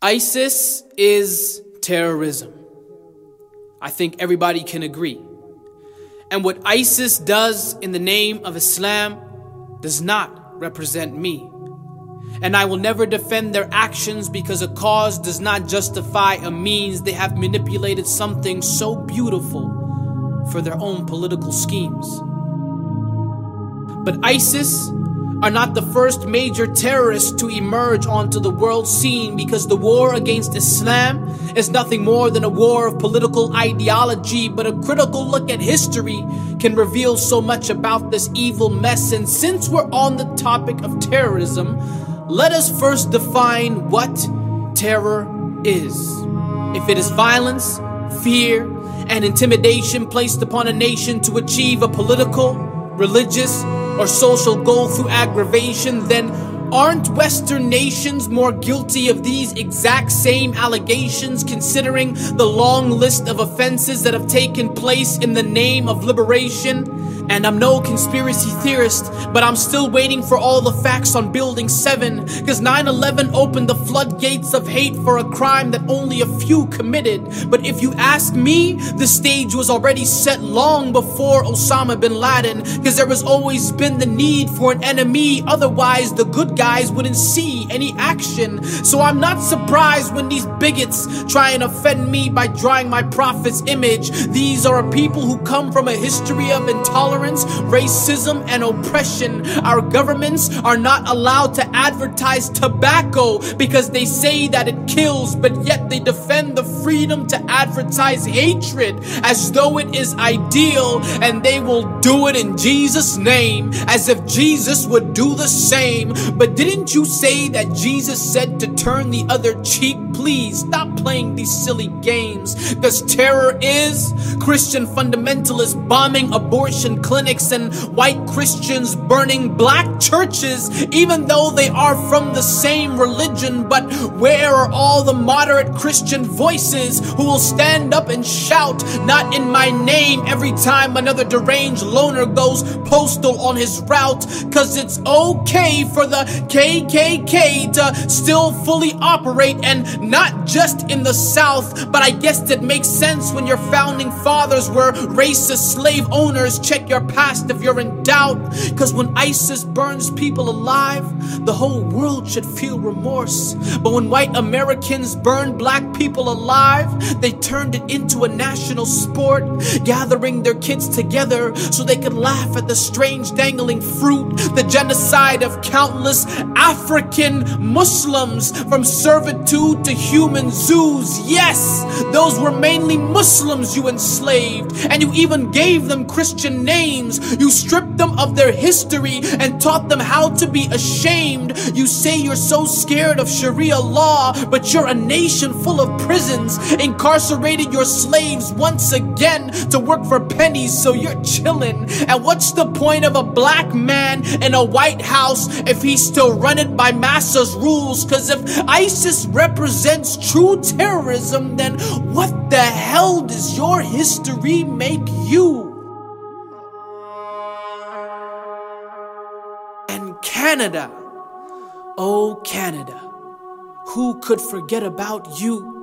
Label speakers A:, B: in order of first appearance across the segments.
A: ISIS is terrorism. I think everybody can agree. And what ISIS does in the name of Islam does not represent me. And I will never defend their actions because a cause does not justify a means. They have manipulated something so beautiful for their own political schemes. But ISIS are not the first major terrorists to emerge onto the world scene because the war against Islam is nothing more than a war of political ideology. But a critical look at history can reveal so much about this evil mess. And since we're on the topic of terrorism, let us first define what terror is. If it is violence, fear, and intimidation placed upon a nation to achieve a political, religious, or social goal through aggravation, then aren't Western nations more guilty of these exact same allegations considering the long list of offenses that have taken place in the name of liberation? And I'm no conspiracy theorist, but I'm still waiting for all the facts on Building 7, because 9 11 opened the floodgates of hate for a crime that only a few committed. But if you ask me, the stage was already set long before Osama bin Laden, because there has always been the need for an enemy, otherwise, the good guys wouldn't see any action. So I'm not surprised when these bigots try and offend me by drawing my prophet's image. These are people who come from a history of intolerance intolerance, racism, and oppression. Our governments are not allowed to advertise tobacco because they say that it kills, but yet they defend the freedom to advertise hatred as though it is ideal, and they will do it in Jesus' name as if Jesus would do the same. But didn't you say that Jesus said to turn the other cheek? Please stop playing these silly games because terror is Christian fundamentalists bombing abortion clinics and white Christians burning black churches, even though they are from the same religion. But where are all the moderate Christian voices who will stand up and shout, not in my name, every time another deranged loner goes postal on his route? Cause it's okay for the KKK to still fully operate and not just in the South, but I guess it makes sense when your founding fathers were racist slave owners. Check your past if you're in doubt. Because when ISIS burns people alive, the whole world should feel remorse. But when white Americans burn black people alive, they turned it into a national sport, gathering their kids together so they could laugh at the strange dangling fruit, the genocide of countless African Muslims from servitude to human zoos. Yes, those were mainly Muslims you enslaved, and you even gave them Christian names. You stripped them of their history and taught them how to be ashamed. You say you're so scared of Sharia law, but you're a nation full of prisons, incarcerated your slaves once again to work for pennies, so you're chilling. And what's the point of a black man in a White House if he's still it by Massa's rules? Because if ISIS represents true terrorism, then what the hell does your history make you? And Canada. Oh, Canada. Who could forget about you?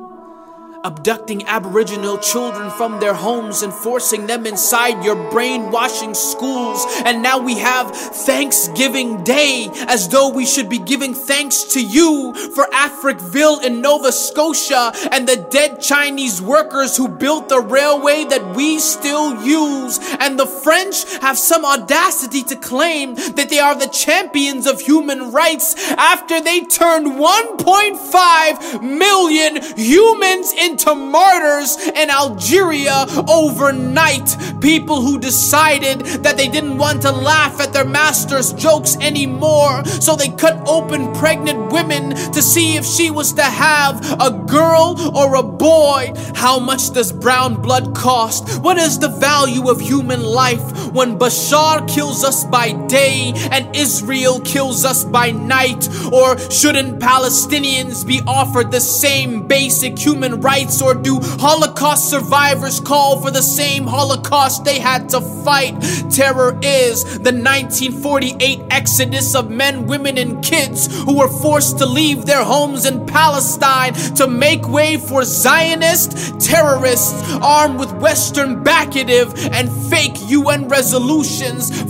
A: Abducting Aboriginal children from their homes and forcing them inside your brainwashing schools. And now we have Thanksgiving Day as though we should be giving thanks to you for Africville in Nova Scotia and the dead Chinese workers who built the railway that we still use. And the French have some audacity to claim that they are the champions of human rights after they turned 1.5 million humans into into martyrs in Algeria overnight. People who decided that they didn't want to laugh at their master's jokes anymore. So they cut open pregnant women to see if she was to have a girl or a boy. How much does brown blood cost? What is the value of human life? When Bashar kills us by day and Israel kills us by night? Or shouldn't Palestinians be offered the same basic human rights? Or do Holocaust survivors call for the same Holocaust they had to fight? Terror is the 1948 exodus of men, women, and kids who were forced to leave their homes in Palestine to make way for Zionist terrorists armed with Western backative and fake UN resolutions,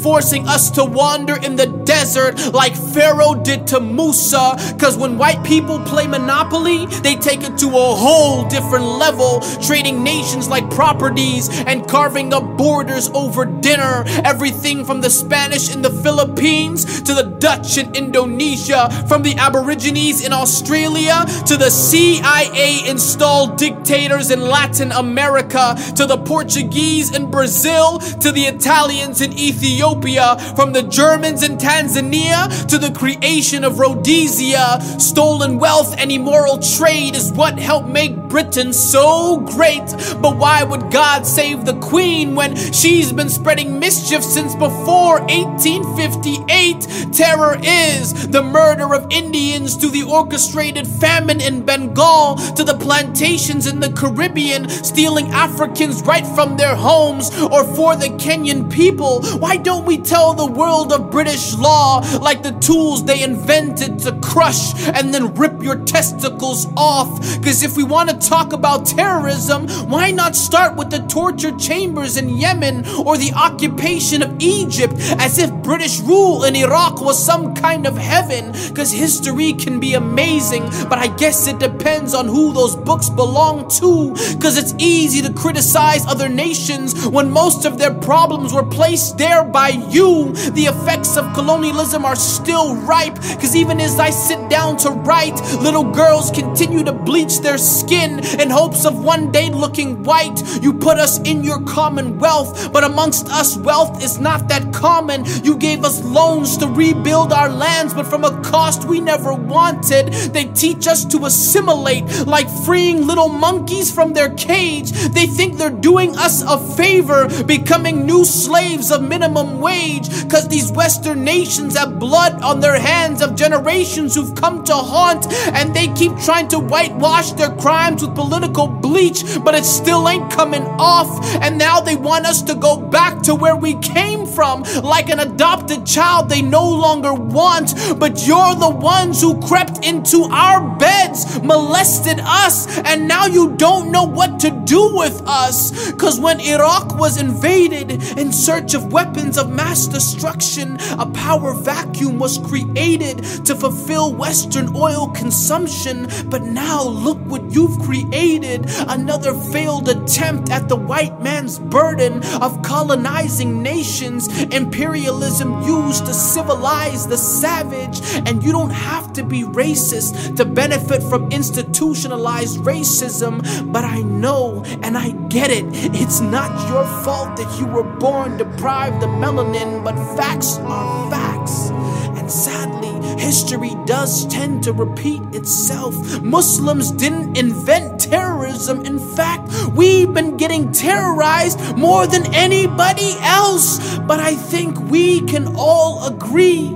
A: forcing us to wander in the desert like Pharaoh did to Musa. Cause when white people play Monopoly, they take it to a whole different level, trading nations like properties and carving up borders over dinner. Everything from the Spanish in the Philippines to the Dutch in Indonesia, from the Aborigines in Australia to the CIA installed dictators in Latin America to the Portuguese in Brazil to the Italians in Ethiopia, from the Germans in Tanzania to the creation of Rhodesia. Stolen wealth and immoral trade is what helped make Britain so great. But why would God save the Queen when she's been spreading mischief since before 1858? Terror is the murder of Indians to the orchestrated famine in Bengal to the plantations in the Caribbean, stealing Africans right from their homes or for the Kenyan people. Why don't we tell the world of British law like the tools they invented to crush and then rip your testicles off? Because if we want to talk about terrorism, why not start with the torture chambers in Yemen or the occupation of Egypt as if British rule in Iraq was some kind of heaven? Because history can be amazing, but I guess it depends on who those books belong to. Because it's easy to criticize other nations when most of their problems were placed there by you. The effects of colonialism are still ripe. Because even as I sit down to write, little girls continue to bleach their skin in hopes of one day looking white. You put us in your commonwealth, but amongst us, wealth is not that common. You gave us loans to rebuild our lands, but from a cost we never wanted. They teach us to assimilate like freeing little monkeys from their cage. They think they're doing us a favor, becoming new slaves of minimum wage, because these Western nations have blood on their hands of generations who've come to haunt, and they keep trying to whitewash their crimes with political bleach, but it still ain't coming off. And now they want us to go back to where we came from, like an adopted child they no longer want. But you're the ones who crept into our beds, molested us, and now you don't know what to do with us. Cause when Iraq was invaded in search of weapons of mass destruction, a power vacuum was created to fulfill Western oil consumption. But now look what you've created another failed attempt at the white man's burden of colonizing nations. Imperialism used to civilize the savage, and you don't have to be racist to benefit from institutionalized racism. But I know and I get it. It's not your fault that you were born deprived of melanin, but facts are facts. And sadly, history does tend to repeat itself. Muslims didn't invent terrorism. In fact, we've been getting terrorized more than anybody else. But I think we can all agree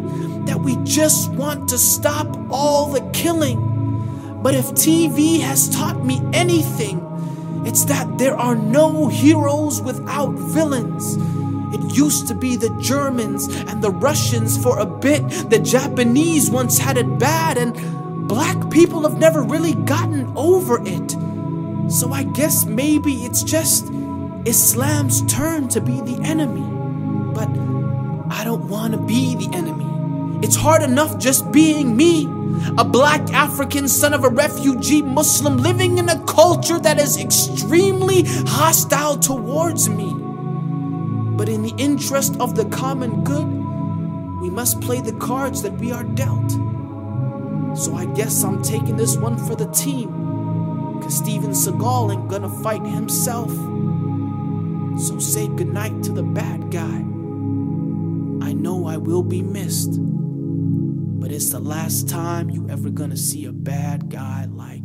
A: that we just want to stop all the killing. But if TV has taught me anything, it's that there are no heroes without villains. It used to be the Germans and the Russians for a bit. The Japanese once had it bad, and black people have never really gotten over it. So I guess maybe it's just Islam's turn to be the enemy. But I don't want to be the enemy. It's hard enough just being me. A black African son of a refugee Muslim living in a culture that is extremely hostile towards me. But in the interest of the common good, we must play the cards that we are dealt. So I guess I'm taking this one for the team. Cause Steven Seagal ain't gonna fight himself. So say goodnight to the bad guy. I know I will be missed, but it's the last time you ever gonna see a bad guy like